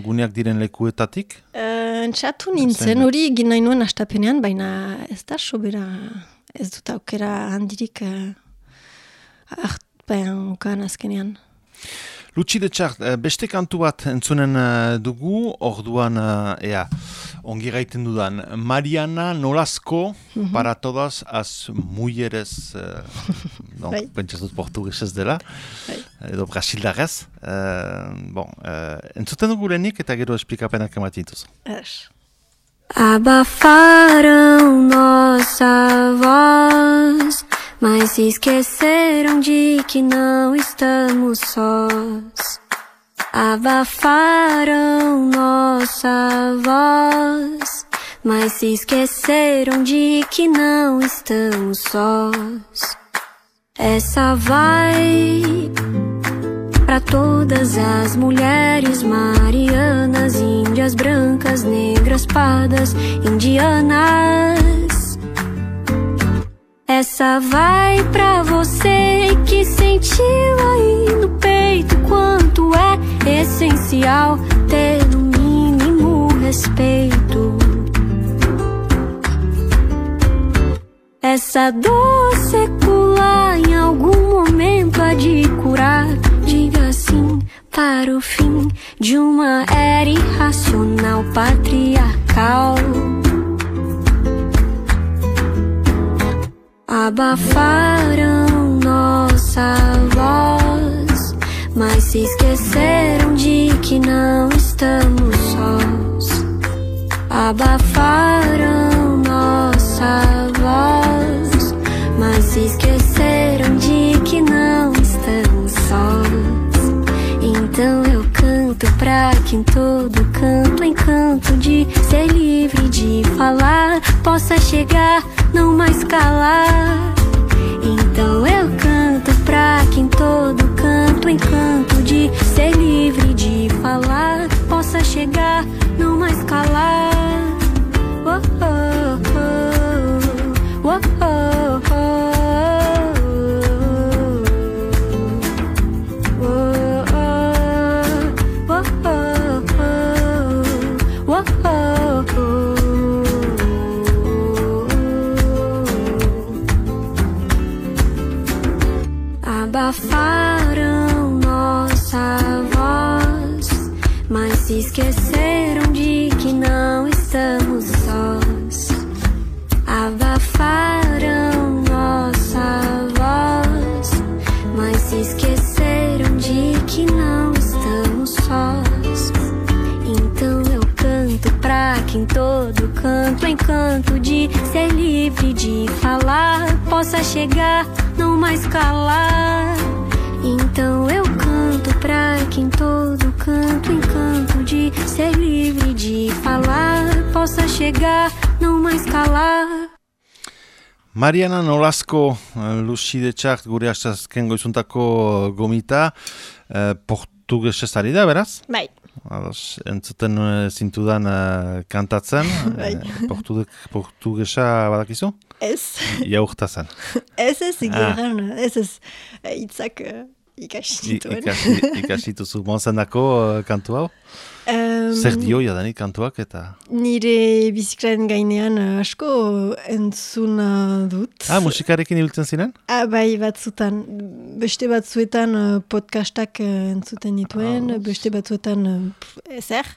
guneak diren lekuetatik? E, Entzatu nintzen, hori gina nuen astapenean, baina ez da sobera ez dut aukera handirik e, hartpean ukan azkenean. Lutsi de txart, beste kantu bat entzunen dugu, orduan, ea, ongi gaiten dudan, Mariana Nolasco, mm -hmm. para todas as mujeres, uh, <laughs> no, bai. pentsaz dut portuguesez dela, bai. edo brasildarez. Uh, bon, uh, entzuten dugu lehenik eta gero esplikapenak ematintuz. Es. Abafaram nossa voz, mas se esqueceram de que não estamos sós. Abafaram nossa voz, mas se esqueceram de que não estamos sós. Essa vai para todas as mulheres marianas, índias brancas, negras, pardas, indianas. Essa vai pra você que sentiu aí no peito é essencial ter no mínimo respeito. Essa dor secular em algum momento há de curar. Diga sim para o fim de uma era irracional patriarcal. Abafaram nossa voz, mas se esqueceram de que não estamos sós. Abafaram nossa voz, mas se esqueceram de que não estamos sós. Então eu canto pra que em todo canto, encanto de ser livre de falar, possa chegar não mais calar. Então eu canto pra que em todo canto, encanto de ser livre de falar, possa chegar, não mais calar. Oh, oh, oh, oh, oh, possa chegar não mais calar. Então eu canto pra que em todo canto, encanto de ser livre de falar. chegar, não mais calar. Mariana Nolasko eh, Lucide txart gure astazken goizuntako gomita uh, portugesez ari da, beraz? Bai, Ados, entzuten uh, zintudan uh, kantatzen, <laughs> Bai. uh, portuge, portugesa badakizu? ez, Jaurta zen. ez ez egeran, ez ez eh, hitzak eh, ikasi I- nituen. Ikasi, ikasituzu monzendako uh, kantu hau? Em, Zer dio jadanik kantuak eta... Nire biziklaren gainean eh, asko entzuna dut. Ah, musikarekin ibiltzen ziren? Ah, bai, batzutan. Beste batzuetan eh, podcastak eh, entzuten dituen, Ah, beste batzuetan eh, pf, ezer.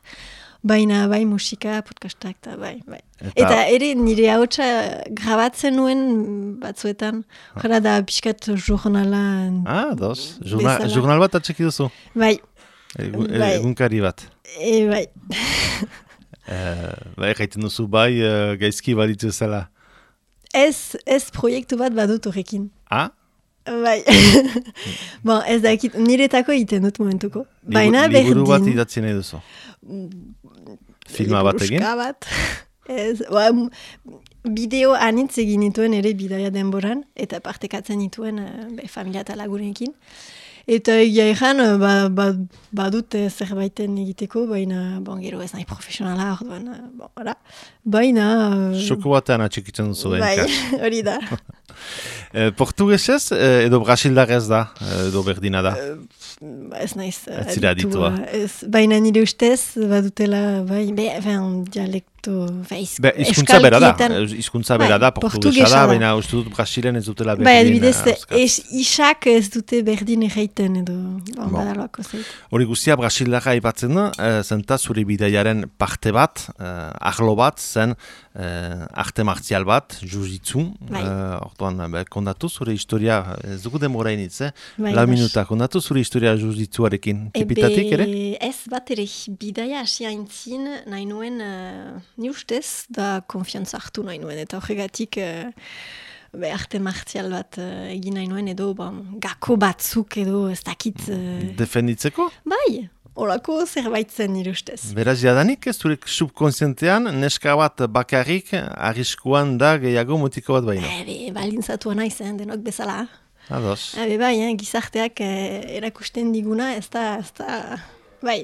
Baina bai musika, podcastak, eta bai, bai. Eta- Eta, ere nire hautsa grabatzen nuen batzuetan. Jara da pixkat jurnala. Ah, dos. Bezala. jurnal bat atxeki duzu? Bai, Egu, Bai. Egunkari bat. e, bai. Uh, <laughs> bai, jaiten duzu bai, uh, gaizki baditu zela. Ez, ez proiektu bat badut horrekin. Ah? Bai. <laughs> bon, ez dakit, niretako egiten dut momentuko. Baina Libu- Liburu bat berdin. idatzi nahi duzu. Filma bat egin? Bat. <laughs> Ez, ba, bideo anitz egin nituen ere bidaia denboran, eta partekatzen nituen eh, be, familia eta lagunekin. Eta egia ezan, eh, ba, ba, badut eh, zerbaiten egiteko, baina bon, gero ez nahi profesionala, orduan, bon, ora. Baina... Soko batean atxikitzen duzu da. bai, <laughs> hori da. <laughs> Portugesez edo brasildarez da, edo berdina da. Ez naiz eh, Ez zira aditua. Ez, baina nire ustez, badutela, bai, be, ben, dialekto, be, iz- Be, izkuntza bera da, eh, hizkuntza bera da, Bai, portugesa portugesa da, da. baina uste dut Brasilen ez dutela berdin. Bai, adibidez, eh, es, isak ez dute berdin erraiten edo, bon, badaloako zeit. Hori guztia Brasildarra aipatzen da, eh, zenta zure bidaiaren parte bat, eh, arlo bat, zen eh, arte martial bat, jiu-jitsu. Bai. Eh, orduan, be, kondatu zure historia, ez dugu demora initz, eh? Bai, La bas. minuta, kondatu zure historia jiu-jitsuarekin. Tipitatik ere? ez bat ere, bidaia hasi aintzin, nahi nuen, uh, ni ustez, da konfiantza hartu nahi nuen, eta horregatik, uh, be, arte martial bat uh, egin nahi nuen, edo bon, gako batzuk edo ez dakit, uh, Defenditzeko? bai, olako zerbait zen nire ustez. Beraz jadanik, ez zure subkonsientean, neska bat bakarrik arriskuan da gehiago mutiko bat baino. Ebe, balintzatu nahi zen, denok bezala. Ados. Habe, bai, eh, gizarteak eh, erakusten diguna, ez da, ez da, bai.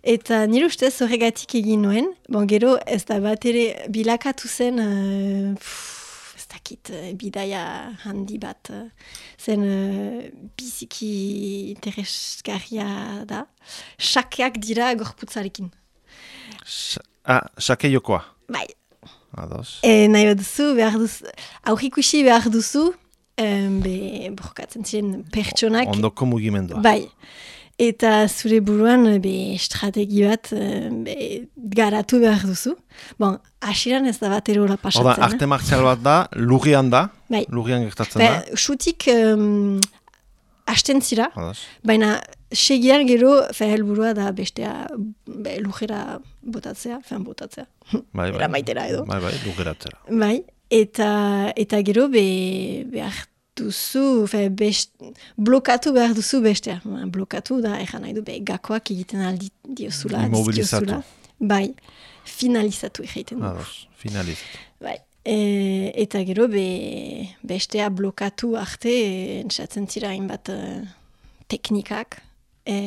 Eta nire ustez horregatik egin nuen, bon, gero ez da bat ere bilakatu zen, eh, pff, ez dakit, eh, bidaia handi bat, eh, zen eh, biziki interesgarria da, sakeak dira gorputzarekin. Sa- Ah, sake jokoa. Bai, Ados. E, nahi bat duzu, behar duzu, aurrikusi behar duzu, em, be, borrokatzen ziren pertsonak, Ondoko mugimendua. bai. Eta zure buruan, be, estrategi bat, eh, be, garatu behar duzu. Bon, asiran ez da bat erola pasatzen. arte martial bat da, lurrian da, Bai. lurrian gertatzen eh? da. Be, Xutik, um, hasten zira, baina segian gero, fe, helburua da bestea, be, lujera botatzea, fen botatzea. Bai, bai. Eramaitera edo. Bai, bai, lurreratzera. Bai, eta, eta gero be, behar duzu, fe, best, blokatu behar duzu bestea. Blokatu da, egan nahi du, be, gakoak egiten aldi diozula, Immobilizatu. dizkiozula. Bai, finalizatu egiten du. Finalizatu. Bai. E, eta gero be, bestea blokatu arte, entzatzen zira hainbat e, teknikak, e,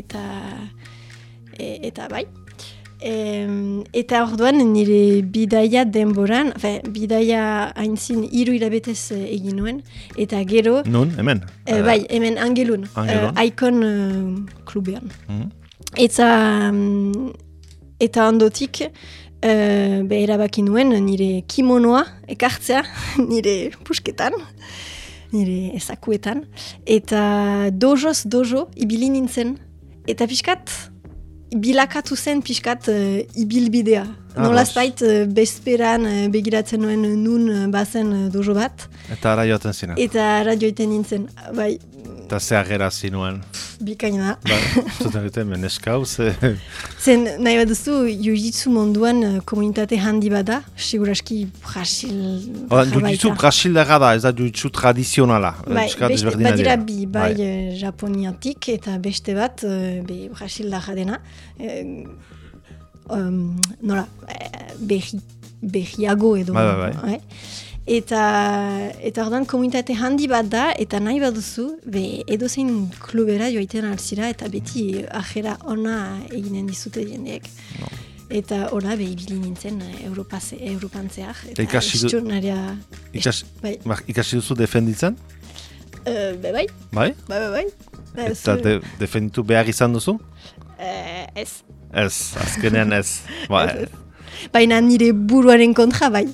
eta, e, eta bai. Em, eta orduan nire bidaia denboran, fe, bidaia haintzin hiru hilabetez eh, egin nuen, eta gero, Nun, hemen? eh, bai, hemen angelun, Angelun. eh, Icon eh, klubean. Mhm. Eta, mm, eta ondotik, uh, be erabaki nuen nire kimonoa ekartzea, <laughs> nire pusketan, nire ezakuetan, eta dojoz dojo ibili nintzen. Eta pixkat, bilakatu zen pixkat uh, ibilbidea. Ah, Nolazbait uh, bezperan uh, begiratzen nuen nun uh, bazen dojo bat, Eta ara joaten zina. eta radioiten nintzen. Bai, Eta ze agera zinuen. bikaina da. Bai, <laughs> zuten dute, meneskau, ze... Zen, nahi bat duzu, jiu-jitsu munduan komunitate handi bada, seguraski Brasil... Oda, jarraita. jiu-jitsu brasildarra da, ez da jiu-jitsu tradizionala. Bai, beste, badira dira. bi, bai, Bai. eh, japoniatik eta beste bat, be Brasildarra dena. Eh, um, nola, eh, berri, berriago edo. Bai, bai, bai. eh? Eta, eta ordan komunitate handi bat da, eta nahi baduzu, be, edozein klubera joaiten alzira, eta beti ajera ona eginen dizute jendeek. Eta hola, be, ibili nintzen eh, Europaz, Europantzeak. Eta ikasi du- istionaria- Ikas, Bai, ba, ikasi duzu defenditzen, Eh, be, bai, bai? bai, bai, bai. Ba, Eta de, defenditu behar izan duzu? Eh, ez. Ez, azkenean ez. <laughs> Ba, Ez, ez. Baina nire buruaren kontra, bai.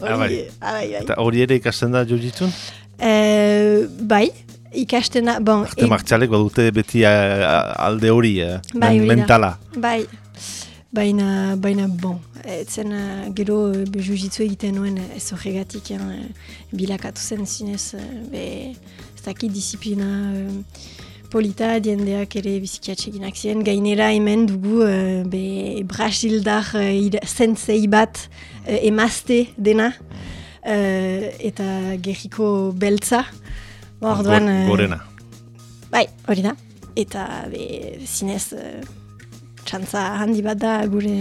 Ah, bai. Hori- ah, bai, bai. eta hori ere ikasten da jiu-jitsun? Eh, bai, ikastena, bon, Arte martxalek badute beti eh, alde hori, eh, Bai, men- da. mentala. bai, baina, baina, bon, etzen gero jiu-jitsu egiten nuen eh, ez horregatik, eh, bilakatu zen zinez, eh, be, ez dakit disiplina eh, polita diendeak ere bizikiatxeginak ziren, gainera hemen dugu eh, be, Brasildar uh, ira- sensei bat eh, emazte dena, eh, eta gerriko beltza, Orduan, Gor- eh, Gorena. Bai, hori da. Eta be, zinez uh, txantza handi bat da gure,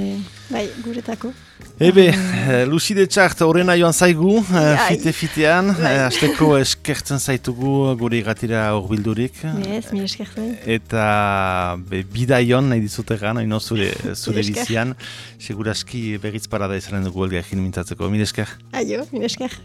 bai, guretako. Ebe, eh, Lucide Txart horrena joan zaigu, eh, Ai. fite-fitean, Bai. eh, asteko <laughs> eskertzen zaitugu gure gatira horbildurik. Ez, mi eskertzen. Eta be, bidaion nahi dizute gan, haino zure, <laughs> zure bizian. Seguraski berriz parada izanen dugu elga egin mintzatzeko. Mil esker. Aio, mi esker.